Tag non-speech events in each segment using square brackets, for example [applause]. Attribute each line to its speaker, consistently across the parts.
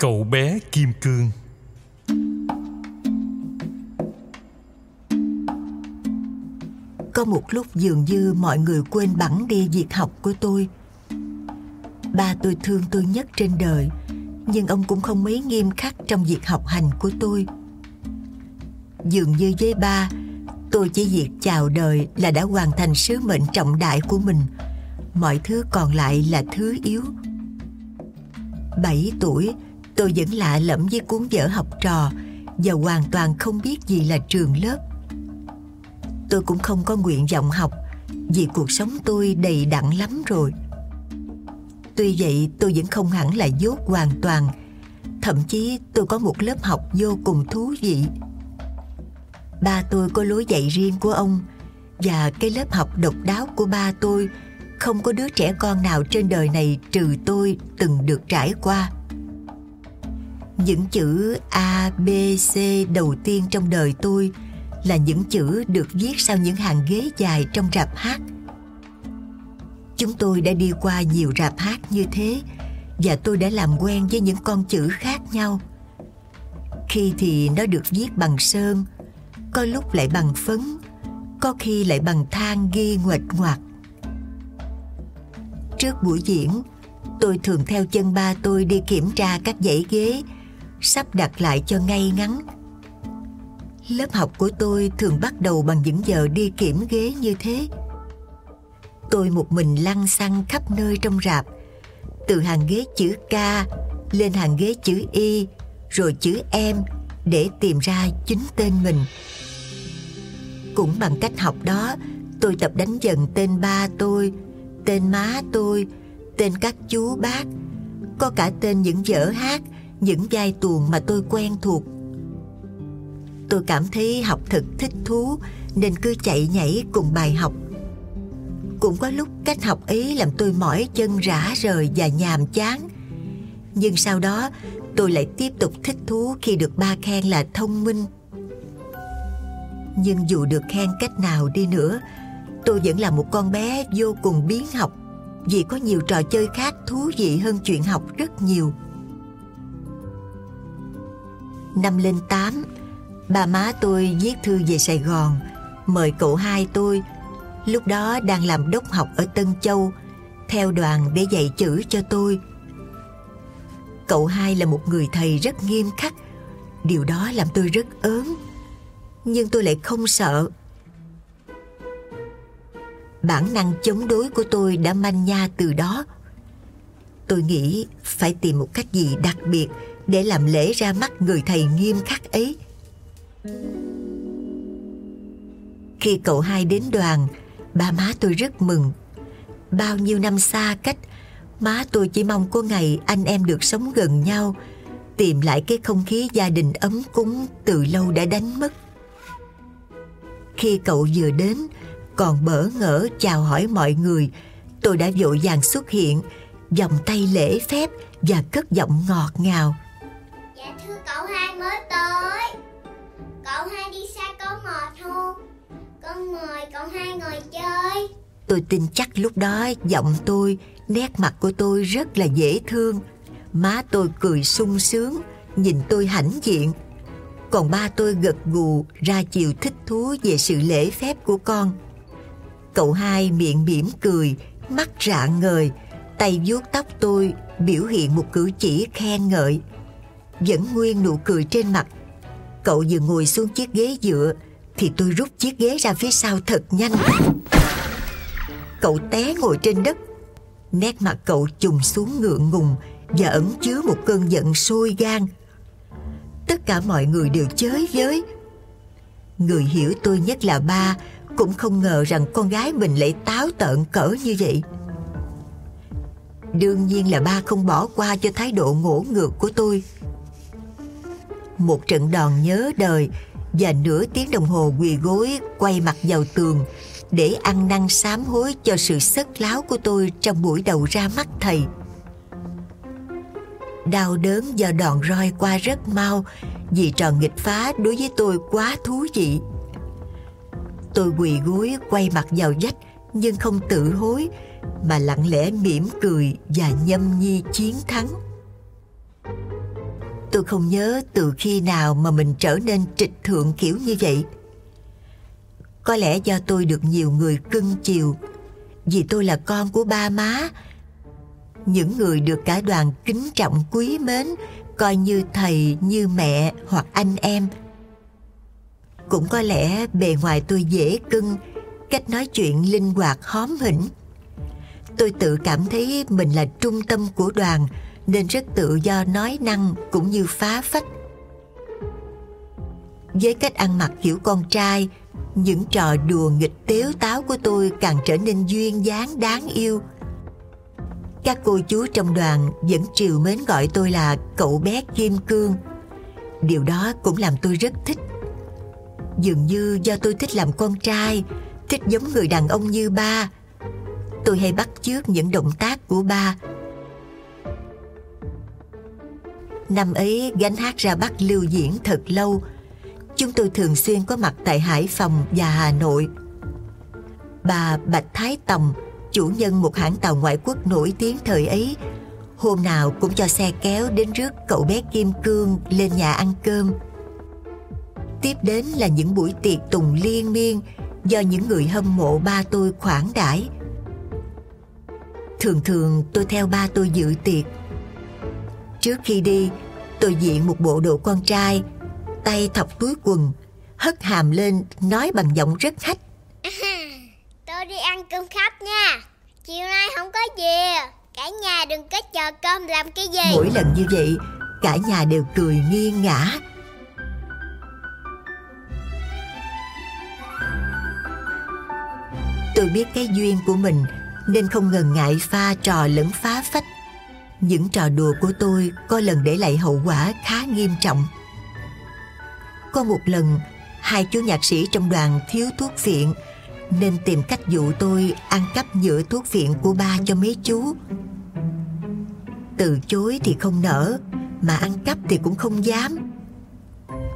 Speaker 1: Cậu bé Kim Cương.
Speaker 2: Có một lúc dường như mọi người quên bẵng đi việc học của tôi. Ba tôi thương tôi nhất trên đời, Nhưng ông cũng không mấy nghiêm khắc trong việc học hành của tôi. Dường như với ba, Tôi chỉ việc chào đời là đã hoàn thành sứ mệnh trọng đại của mình. Mọi thứ còn lại là thứ yếu. 7 tuổi Tôi vẫn lạ lẫm với cuốn vở học trò Và hoàn toàn không biết gì là trường lớp. Tôi cũng không có nguyện vọng học Vì cuộc sống tôi đầy đặn lắm rồi. Tuy vậy, tôi vẫn không hẳn là dốt hoàn toàn. Thậm chí, tôi có một lớp học vô cùng thú vị. Ba tôi có lối dạy riêng của ông Và cái lớp học độc đáo của ba tôi Không có đứa trẻ con nào trên đời này trừ tôi từng được trải qua những chữ A, B, C đầu tiên trong đời tôi là những chữ được viết sau những hàng ghế dài trong rạp hát. Chúng tôi đã đi qua nhiều rạp hát như thế và tôi đã làm quen với những con chữ khác nhau. Khi thì nó được viết bằng sơn, có lúc lại bằng phấn, có khi lại bằng than ghi nguệch ngoạc. Trước buổi diễn, tôi thường theo chân ba tôi đi kiểm tra các dãy ghế sắp đặt lại cho ngay ngắn. Lớp học của tôi thường bắt đầu bằng những giờ đi kiểm ghế như thế. Tôi một mình lăn xăng khắp nơi trong rạp, từ hàng ghế chữ K lên hàng ghế chữ Y, rồi chữ M để tìm ra chính tên mình. Cũng bằng cách học đó, tôi tập đánh dần tên ba tôi, tên má tôi, tên các chú bác, có cả tên những vở hát những vai tuồng mà tôi quen thuộc. Tôi cảm thấy học thật thích thú nên cứ chạy nhảy cùng bài học. Cũng có lúc cách học ấy làm tôi mỏi chân rã rời và nhàm chán. Nhưng sau đó tôi lại tiếp tục thích thú khi được ba khen là thông minh. Nhưng dù được khen cách nào đi nữa, tôi vẫn là một con bé vô cùng biến học vì có nhiều trò chơi khác thú vị hơn chuyện học rất nhiều. Năm lên tám Bà má tôi viết thư về Sài Gòn, Mời cậu hai tôi, Lúc đó đang làm đốc học ở Tân Châu, Theo đoàn để dạy chữ cho tôi. Cậu hai là một người thầy rất nghiêm khắc, Điều đó làm tôi rất ớn, Nhưng tôi lại không sợ. Bản năng chống đối của tôi đã manh nha từ đó. Tôi nghĩ phải tìm một cách gì đặc biệt để làm lễ ra mắt người thầy nghiêm khắc ấy. Khi cậu hai đến đoàn, ba má tôi rất mừng. Bao nhiêu năm xa cách, má tôi chỉ mong có ngày anh em được sống gần nhau, tìm lại cái không khí gia đình ấm cúng từ lâu đã đánh mất. Khi cậu vừa đến, còn bỡ ngỡ chào hỏi mọi người, tôi đã vội vàng xuất hiện, vòng tay lễ phép và cất giọng ngọt ngào.
Speaker 3: Còn hai người chơi.
Speaker 2: Tôi tin chắc lúc đó giọng tôi, nét mặt của tôi rất là dễ thương. Má tôi cười sung sướng, nhìn tôi hãnh diện. Còn ba tôi gật gù ra chiều thích thú về sự lễ phép của con. Cậu hai miệng mỉm cười, mắt rạng ngời Tay vuốt tóc tôi biểu hiện một cử chỉ khen ngợi. Vẫn nguyên nụ cười trên mặt. Cậu vừa ngồi xuống chiếc ghế dựa thì tôi rút chiếc ghế ra phía sau thật nhanh. Cậu té ngồi trên đất. Nét mặt cậu trùng xuống ngượng ngùng và ẩn chứa một cơn giận sôi gan. Tất cả mọi người đều chới với. Người hiểu tôi nhất là ba, cũng không ngờ rằng con gái mình lại táo tợn cỡ như vậy. Đương nhiên là ba không bỏ qua cho thái độ ngỗ ngược của tôi một trận đòn nhớ đời và nửa tiếng đồng hồ quỳ gối, quay mặt vào tường để ăn năn sám hối cho sự sất láo của tôi trong buổi đầu ra mắt thầy. Đau đớn do đòn roi qua rất mau vì trò nghịch phá đối với tôi quá thú vị. Tôi quỳ gối, quay mặt vào vách nhưng không tự hối mà lặng lẽ mỉm cười và nhâm nhi chiến thắng. Tôi không nhớ từ khi nào mà mình trở nên trịch thượng kiểu như vậy. Có lẽ do tôi được nhiều người cưng chiều, vì tôi là con của ba má. Những người được cả đoàn kính trọng quý mến, coi như thầy, như mẹ hoặc anh em. Cũng có lẽ bề ngoài tôi dễ cưng, cách nói chuyện linh hoạt hóm hỉnh. Tôi tự cảm thấy mình là trung tâm của đoàn, nên rất tự do nói năng cũng như phá phách. Với cách ăn mặc kiểu con trai, những trò đùa nghịch tếu táo của tôi càng trở nên duyên dáng đáng yêu. Các cô chú trong đoàn vẫn triều mến gọi tôi là cậu bé Kim Cương. Điều đó cũng làm tôi rất thích. Dường như do tôi thích làm con trai, thích giống người đàn ông như ba. Tôi hay bắt chước những động tác của ba, Năm ấy gánh hát ra Bắc lưu diễn thật lâu. Chúng tôi thường xuyên có mặt tại Hải Phòng và Hà Nội. Bà Bạch Thái Tòng Chủ nhân một hãng tàu ngoại quốc nổi tiếng thời ấy Hôm nào cũng cho xe kéo đến rước cậu bé Kim Cương lên nhà ăn cơm. Tiếp đến là những buổi tiệc tùng liên miên Do những người hâm mộ ba tôi khoản đãi. Thường thường tôi theo ba tôi dự tiệc Trước khi đi, tôi diện một bộ đồ con trai, tay thọc túi quần, hất hàm lên nói bằng giọng rất hách. [laughs]
Speaker 3: tôi đi ăn cơm khách nha. Chiều nay không có gì. Cả nhà đừng có chờ cơm làm cái gì.
Speaker 2: Mỗi lần như vậy, cả nhà đều cười nghiêng ngã. Tôi biết cái duyên của mình nên không ngần ngại pha trò lẫn phá phách những trò đùa của tôi có lần để lại hậu quả khá nghiêm trọng. Có một lần, hai chú nhạc sĩ trong đoàn thiếu thuốc viện nên tìm cách dụ tôi ăn cắp nhựa thuốc viện của ba cho mấy chú. Từ chối thì không nỡ, mà ăn cắp thì cũng không dám.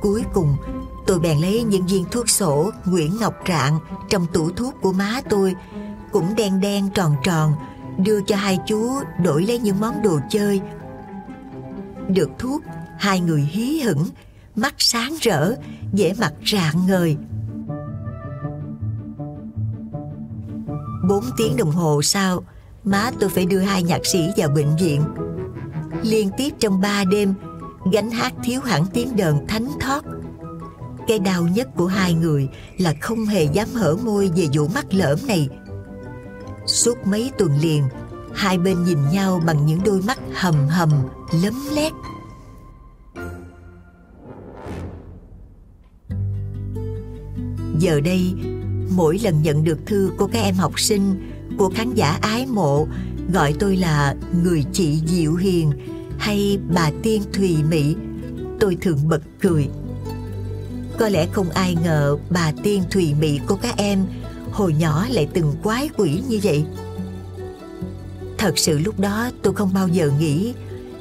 Speaker 2: Cuối cùng, tôi bèn lấy những viên thuốc sổ Nguyễn Ngọc Rạng trong tủ thuốc của má tôi, cũng đen đen tròn tròn, đưa cho hai chú đổi lấy những món đồ chơi. Được thuốc, hai người hí hửng, mắt sáng rỡ, dễ mặt rạng ngời. Bốn tiếng đồng hồ sau, má tôi phải đưa hai nhạc sĩ vào bệnh viện. Liên tiếp trong ba đêm, gánh hát thiếu hẳn tiếng đờn thánh thót. Cái đau nhất của hai người là không hề dám hở môi về vụ mắt lỡm này Suốt mấy tuần liền, Hai bên nhìn nhau bằng những đôi mắt hầm hầm, Lấm lét. Giờ đây, Mỗi lần nhận được thư của các em học sinh, Của khán giả ái mộ, Gọi tôi là người chị Diệu hiền Hay bà tiên thùy mị Tôi thường bật cười. Có lẽ không ai ngờ bà tiên thùy mị của các em hồi nhỏ lại từng quái quỷ như vậy. Thật sự lúc đó tôi không bao giờ nghĩ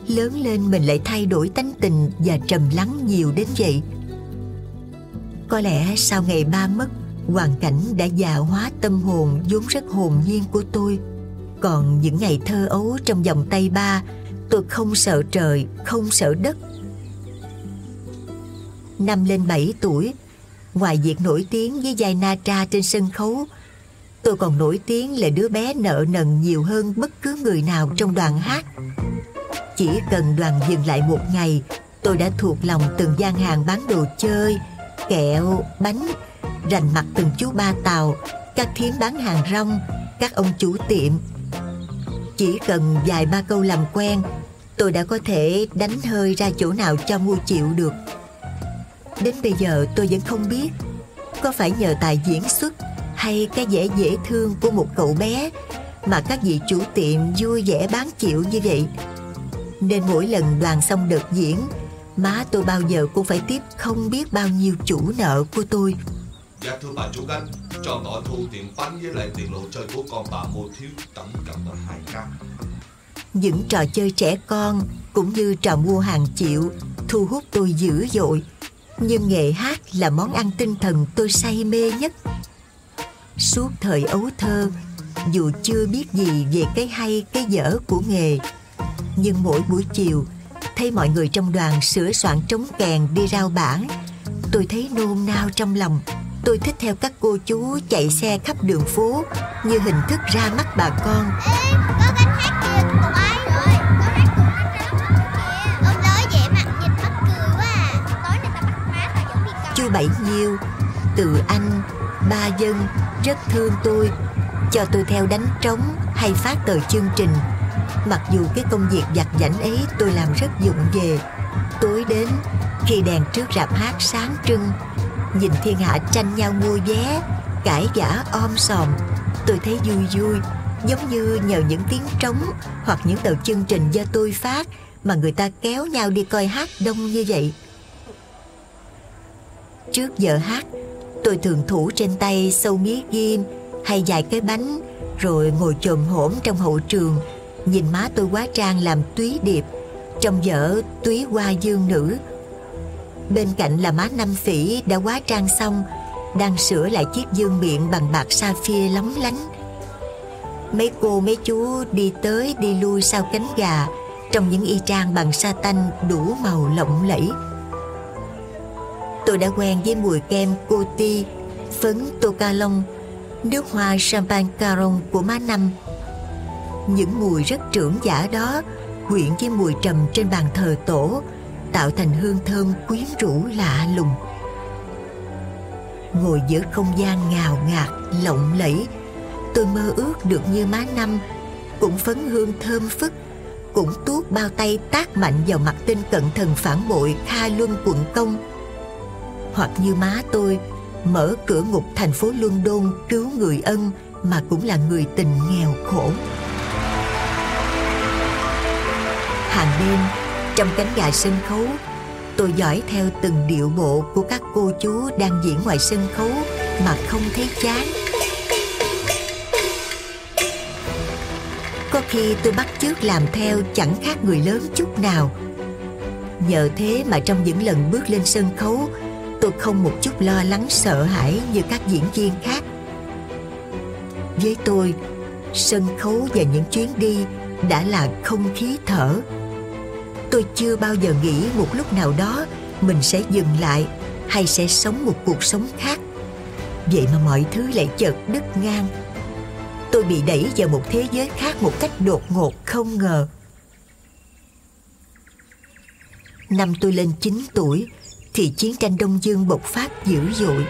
Speaker 2: lớn lên mình lại thay đổi tánh tình và trầm lắng nhiều đến vậy. Có lẽ sau ngày ba mất, hoàn cảnh đã già hóa tâm hồn vốn rất hồn nhiên của tôi. Còn những ngày thơ ấu trong vòng tay ba, tôi không sợ trời, không sợ đất. Năm lên bảy tuổi Ngoài việc nổi tiếng với vai Na Tra trên sân khấu, tôi còn nổi tiếng là đứa bé nợ nần nhiều hơn bất cứ người nào trong đoàn hát. Chỉ cần đoàn dừng lại một ngày, tôi đã thuộc lòng từng gian hàng bán đồ chơi, kẹo, bánh, rành mặt từng chú ba tàu, các thiếm bán hàng rong, các ông chủ tiệm. Chỉ cần vài ba câu làm quen, tôi đã có thể đánh hơi ra chỗ nào cho mua chịu được. Đến bây giờ tôi vẫn không biết Có phải nhờ tài diễn xuất Hay cái vẻ dễ thương của một cậu bé Mà các vị chủ tiệm vui vẻ bán chịu như vậy. Nên mỗi lần đoàn xong đợt diễn Má tôi bao giờ cũng phải tiếp không biết bao nhiêu chủ nợ của tôi. Những trò chơi trẻ con cũng như trò mua hàng chịu thu hút tôi dữ dội nhưng nghệ hát là món ăn tinh thần tôi say mê nhất. Suốt thời ấu thơ, dù chưa biết gì về cái hay, cái dở của nghề, nhưng mỗi buổi chiều, thấy mọi người trong đoàn sửa soạn trống kèn đi rao bản Tôi thấy nôn nao trong lòng. Tôi thích theo các cô chú chạy xe khắp đường phố, Như hình thức ra mắt bà con. Bảy Nhiêu. Từ anh, Ba Dân Rất thương tôi, Cho tôi theo đánh trống Hay phát tờ chương trình. Mặc dù cái công việc giặt giảnh ấy tôi làm rất dụng về, Tối đến Khi đèn trước rạp hát sáng trưng, Nhìn thiên hạ tranh nhau mua vé, Cãi giả om sòm, Tôi thấy vui vui, Giống như nhờ những tiếng trống Hoặc những tờ chương trình do tôi phát Mà người ta kéo nhau đi coi hát đông như vậy. Trước giờ hát. Tôi thường thủ trên tay sâu mía ghim, Hay vài cái bánh, Rồi ngồi chồm hổm trong hậu trường, Nhìn má tôi quá trang làm túy điệp Trong vở túy hoa dương nữ. Bên cạnh là má năm phỉ đã quá trang xong, Đang sửa lại chiếc dương miệng bằng bạc sapphire lóng lánh. Mấy cô mấy chú đi tới đi lui sau cánh gà, Trong những y trang bằng sa tanh đủ màu lộng lẫy. Tôi đã quen với mùi kem Coty, phấn Tocalon, nước hoa champagne Caron của má Năm. Những mùi rất trưởng giả đó quyện với mùi trầm trên bàn thờ tổ tạo thành hương thơm quyến rũ lạ lùng. Ngồi giữa không gian ngào ngạt, lộng lẫy, tôi mơ ước được như má Năm, cũng phấn hương thơm phức, cũng tuốt bao tay tác mạnh vào mặt tên cận thần phản bội Kha Luân quận công hoặc như má tôi, mở cửa ngục thành phố London cứu người ân mà cũng là người tình nghèo khổ. Hàng đêm, trong cánh gà sân khấu, tôi dõi theo từng điệu bộ của các cô chú đang diễn ngoài sân khấu mà không thấy chán. Có khi tôi bắt chước làm theo chẳng khác người lớn chút nào. Nhờ thế mà trong những lần bước lên sân khấu tôi không một chút lo lắng, sợ hãi như các diễn viên khác. Với tôi, sân khấu và những chuyến đi đã là không khí thở. Tôi chưa bao giờ nghĩ một lúc nào đó mình sẽ dừng lại hay sẽ sống một cuộc sống khác. Vậy mà mọi thứ lại chợt đứt ngang. Tôi bị đẩy vào một thế giới khác một cách đột ngột, không ngờ. Năm tôi lên 9 tuổi thì chiến tranh Đông Dương bộc phát dữ dội.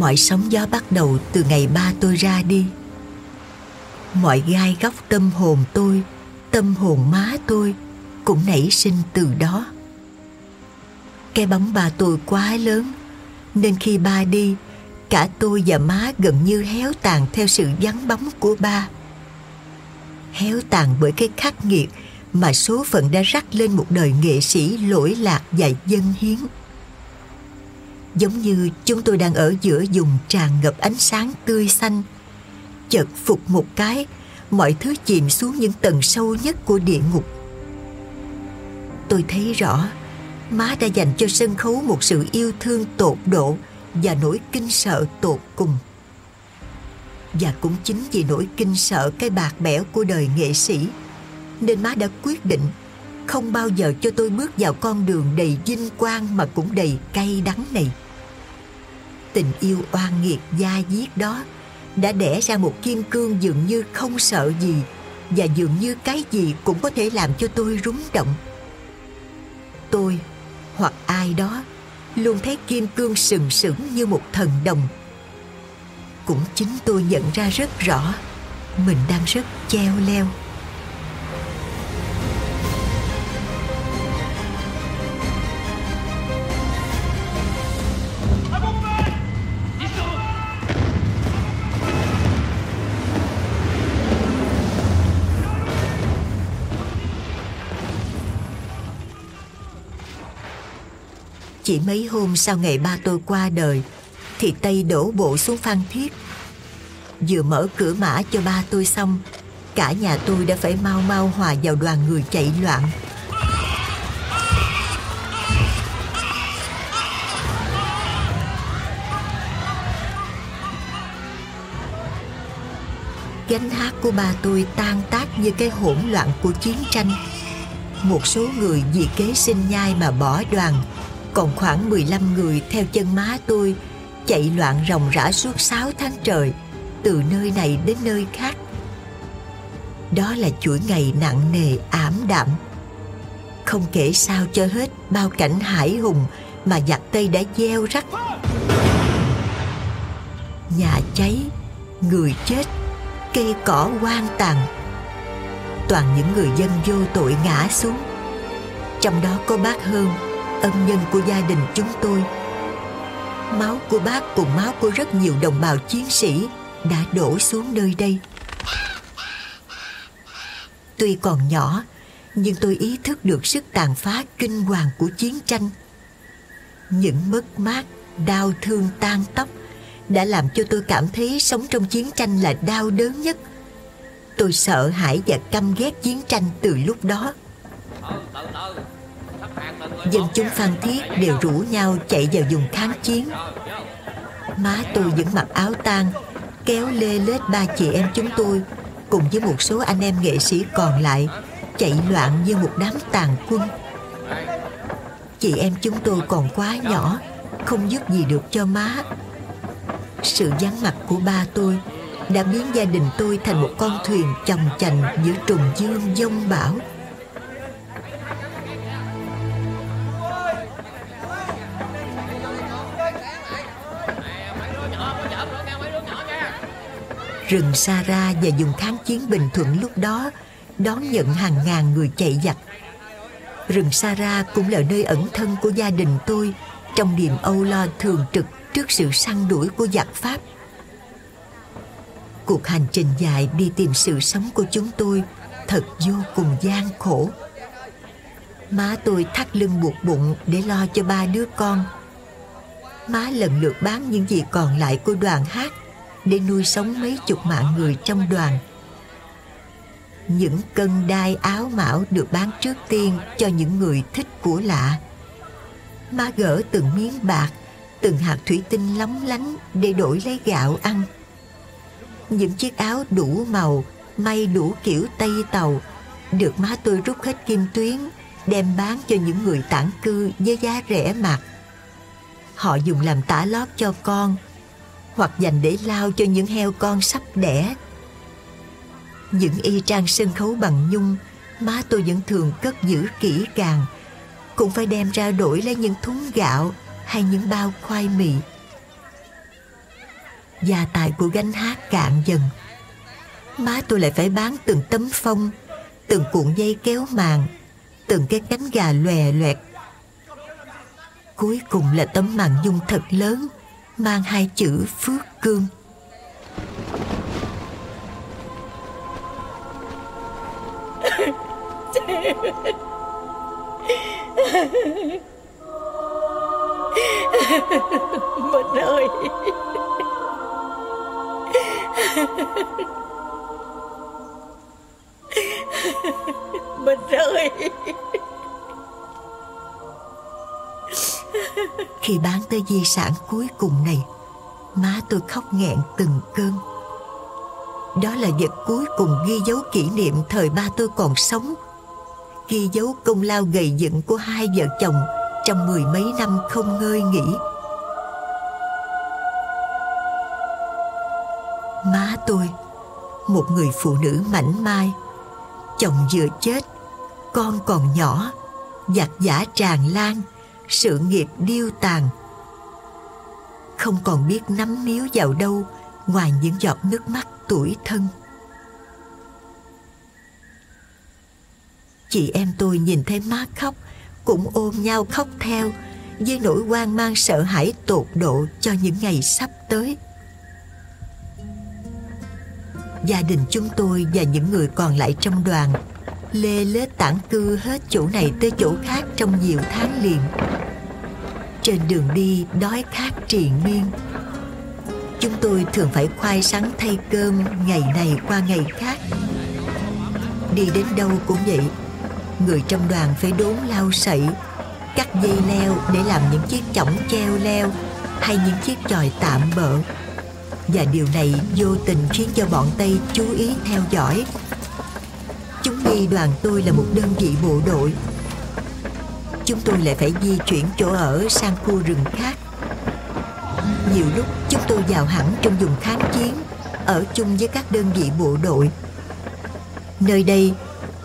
Speaker 2: Mọi sóng gió bắt đầu từ ngày ba tôi ra đi. Mọi gai góc tâm hồn tôi, tâm hồn má tôi cũng nảy sinh từ đó. Cái bóng ba tôi quá lớn, nên khi ba đi, cả tôi và má gần như héo tàn theo sự vắng bóng của ba. Héo tàn bởi cái khắc nghiệt mà số phận đã rắc lên một đời nghệ sĩ lỗi lạc và dân hiến giống như chúng tôi đang ở giữa vùng tràn ngập ánh sáng tươi xanh. Chợt phục một cái, mọi thứ chìm xuống những tầng sâu nhất của địa ngục. Tôi thấy rõ, má đã dành cho sân khấu một sự yêu thương tột độ và nỗi kinh sợ tột cùng. Và cũng chính vì nỗi kinh sợ cái bạc bẽo của đời nghệ sĩ, nên má đã quyết định không bao giờ cho tôi bước vào con đường đầy vinh quang mà cũng đầy cay đắng này. Tình yêu oan nghiệt da diết đó đã đẻ ra một kim cương dường như không sợ gì và dường như cái gì cũng có thể làm cho tôi rúng động. Tôi hoặc ai đó luôn thấy kim cương sừng sững như một thần đồng. Cũng chính tôi nhận ra rất rõ mình đang rất treo leo Chỉ mấy hôm sau ngày ba tôi qua đời, Thì Tây đổ bộ xuống Phan Thiết. Vừa mở cửa mã cho ba tôi xong, Cả nhà tôi đã phải mau mau hòa vào đoàn người chạy loạn. Gánh hát của ba tôi tan tác như cái hỗn loạn của chiến tranh. Một số người vì kế sinh nhai mà bỏ đoàn còn khoảng 15 người theo chân má tôi chạy loạn ròng rã suốt 6 tháng trời từ nơi này đến nơi khác. Đó là chuỗi ngày nặng nề ảm đạm. Không kể sao cho hết bao cảnh hải hùng mà giặc Tây đã gieo rắc. Nhà cháy, người chết, cây cỏ hoang tàn. Toàn những người dân vô tội ngã xuống. Trong đó có bác hương ân nhân của gia đình chúng tôi. Máu của bác cùng máu của rất nhiều đồng bào chiến sĩ đã đổ xuống nơi đây. Tuy còn nhỏ, nhưng tôi ý thức được sức tàn phá kinh hoàng của chiến tranh. Những mất mát, đau thương tan tóc đã làm cho tôi cảm thấy sống trong chiến tranh là đau đớn nhất. Tôi sợ hãi và căm ghét chiến tranh từ lúc đó dân chúng Phan Thiết đều rủ nhau chạy vào vùng kháng chiến. Má tôi vẫn mặc áo tang, kéo lê lết ba chị em chúng tôi cùng với một số anh em nghệ sĩ còn lại chạy loạn như một đám tàn quân. Chị em chúng tôi còn quá nhỏ, không giúp gì được cho má. Sự vắng mặt của ba tôi đã biến gia đình tôi thành một con thuyền chồng chành giữa trùng dương dông bão. Rừng Sara và vùng kháng chiến Bình Thuận lúc đó, đón nhận hàng ngàn người chạy giặc. Rừng Sara cũng là nơi ẩn thân của gia đình tôi, trong niềm âu lo thường trực trước sự săn đuổi của giặc Pháp. Cuộc hành trình dài đi tìm sự sống của chúng tôi thật vô cùng gian khổ. Má tôi thắt lưng buộc bụng để lo cho ba đứa con. Má lần lượt bán những gì còn lại của đoàn hát để nuôi sống mấy chục mạng người trong đoàn. Những cân đai áo mão được bán trước tiên cho những người thích của lạ. Má gỡ từng miếng bạc, từng hạt thủy tinh lóng lánh để đổi lấy gạo ăn. Những chiếc áo đủ màu, may đủ kiểu Tây Tàu, được má tôi rút hết kim tuyến, đem bán cho những người tản cư với giá rẻ mạt. Họ dùng làm tả lót cho con, hoặc dành để lao cho những heo con sắp đẻ. Những y trang sân khấu bằng nhung, má tôi vẫn thường cất giữ kỹ càng, cũng phải đem ra đổi lấy những thúng gạo hay những bao khoai mì. Gia tài của gánh hát cạn dần. Má tôi lại phải bán từng tấm phong, từng cuộn dây kéo màng, từng cái cánh gà lòe loẹt. Cuối cùng là tấm màn nhung thật lớn, mang hai chữ Phước Cương. [laughs]
Speaker 1: Mình ơi [laughs] Mình ơi
Speaker 2: Khi bán tới di sản cuối cùng này, Má tôi khóc nghẹn từng cơn. Đó là vật cuối cùng ghi dấu kỷ niệm thời ba tôi còn sống, Ghi dấu công lao gầy dựng của hai vợ chồng Trong mười mấy năm không ngơi nghỉ. Má tôi, Một người phụ nữ mảnh mai, Chồng vừa chết, Con còn nhỏ Giặc giả tràn lan sự nghiệp điêu tàn. Không còn biết nắm níu vào đâu ngoài những giọt nước mắt tuổi thân. Chị em tôi nhìn thấy má khóc, cũng ôm nhau khóc theo với nỗi hoang mang sợ hãi tột độ cho những ngày sắp tới. Gia đình chúng tôi và những người còn lại trong đoàn Lê lết tản cư hết chỗ này tới chỗ khác trong nhiều tháng liền. Trên đường đi, đói khát triền miên. Chúng tôi thường phải khoai sắn thay cơm ngày này qua ngày khác. Đi đến đâu cũng vậy. Người trong đoàn phải đốn lau sậy, Cắt dây leo để làm những chiếc chõng treo leo Hay những chiếc chòi tạm bợ Và điều này vô tình khiến cho bọn Tây chú ý theo dõi. Khi đoàn tôi là một đơn vị bộ đội, Chúng tôi lại phải di chuyển chỗ ở sang khu rừng khác. Nhiều lúc chúng tôi vào hẳn trong vùng kháng chiến, Ở chung với các đơn vị bộ đội. Nơi đây,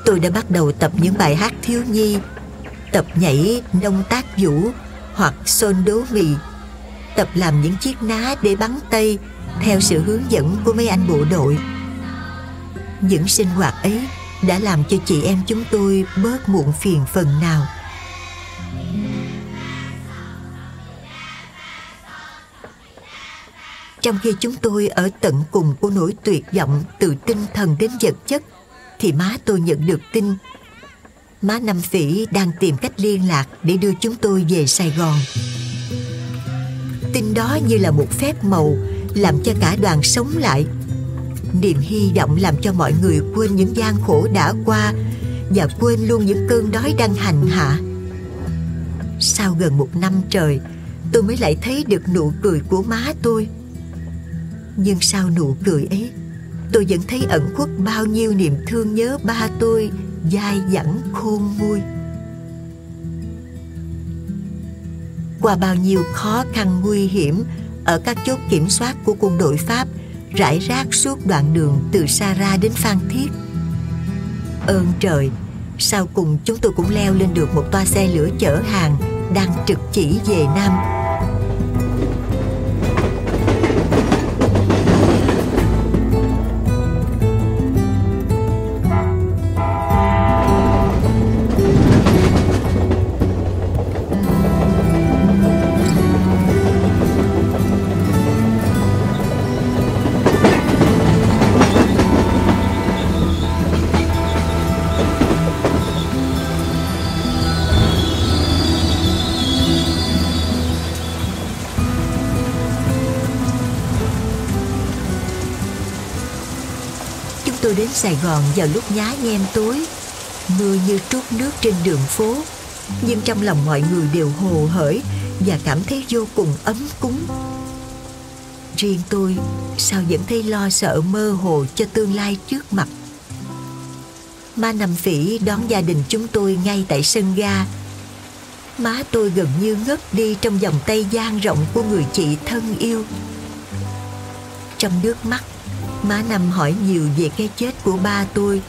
Speaker 2: tôi đã bắt đầu tập những bài hát thiếu nhi, Tập nhảy nông tác vũ hoặc xôn đố mì, Tập làm những chiếc ná để bắn tây Theo sự hướng dẫn của mấy anh bộ đội. Những sinh hoạt ấy đã làm cho chị em chúng tôi bớt muộn phiền phần nào. Trong khi chúng tôi ở tận cùng của nỗi tuyệt vọng từ tinh thần đến vật chất, thì má tôi nhận được tin. Má năm phỉ đang tìm cách liên lạc để đưa chúng tôi về sài gòn. Tin đó như là một phép màu, làm cho cả đoàn sống lại niềm hy vọng làm cho mọi người quên những gian khổ đã qua và quên luôn những cơn đói đang hành hạ. Sau gần một năm trời, tôi mới lại thấy được nụ cười của má tôi. Nhưng sau nụ cười ấy, tôi vẫn thấy ẩn khuất bao nhiêu niềm thương nhớ ba tôi dai dẳng khôn nguôi. Qua bao nhiêu khó khăn nguy hiểm ở các chốt kiểm soát của quân đội pháp rải rác suốt đoạn đường từ Sara đến Phan Thiết. Ơn trời, sau cùng chúng tôi cũng leo lên được một toa xe lửa chở hàng đang trực chỉ về Nam tôi đến Sài Gòn vào lúc nhá nhem tối, Mưa như trút nước trên đường phố. Nhưng trong lòng mọi người đều hồ hởi Và cảm thấy vô cùng ấm cúng. Riêng tôi, sao vẫn thấy lo sợ mơ hồ cho tương lai trước mặt? Ma nằm Phỉ đón gia đình chúng tôi ngay tại sân ga. Má tôi gần như ngất đi trong vòng tay gian rộng của người chị thân yêu. Trong nước mắt. Má Năm hỏi nhiều về cái chết của ba tôi.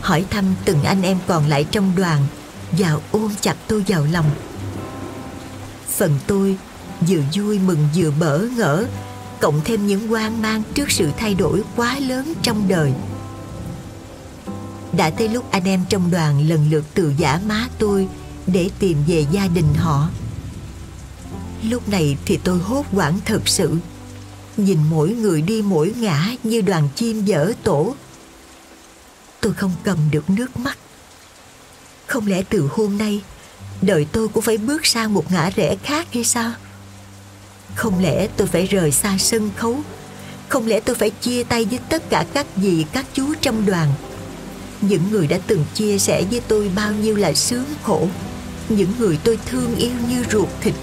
Speaker 2: Hỏi thăm từng anh em còn lại trong đoàn, Và ôm chặt tôi vào lòng. Phần tôi vừa vui mừng vừa bỡ ngỡ, Cộng thêm những hoang mang trước sự thay đổi quá lớn trong đời. Đã tới lúc anh em trong đoàn lần lượt từ giả má tôi Để tìm về gia đình họ. Lúc này thì tôi hốt hoảng thật sự nhìn mỗi người đi mỗi ngã như đoàn chim dở tổ. Tôi không cầm được nước mắt. Không lẽ từ hôm nay, đời tôi cũng phải bước sang một ngã rẽ khác hay sao? Không lẽ tôi phải rời xa sân khấu? Không lẽ tôi phải chia tay với tất cả các dì các chú trong đoàn? Những người đã từng chia sẻ với tôi bao nhiêu là sướng khổ. Những người tôi thương yêu như ruột thịt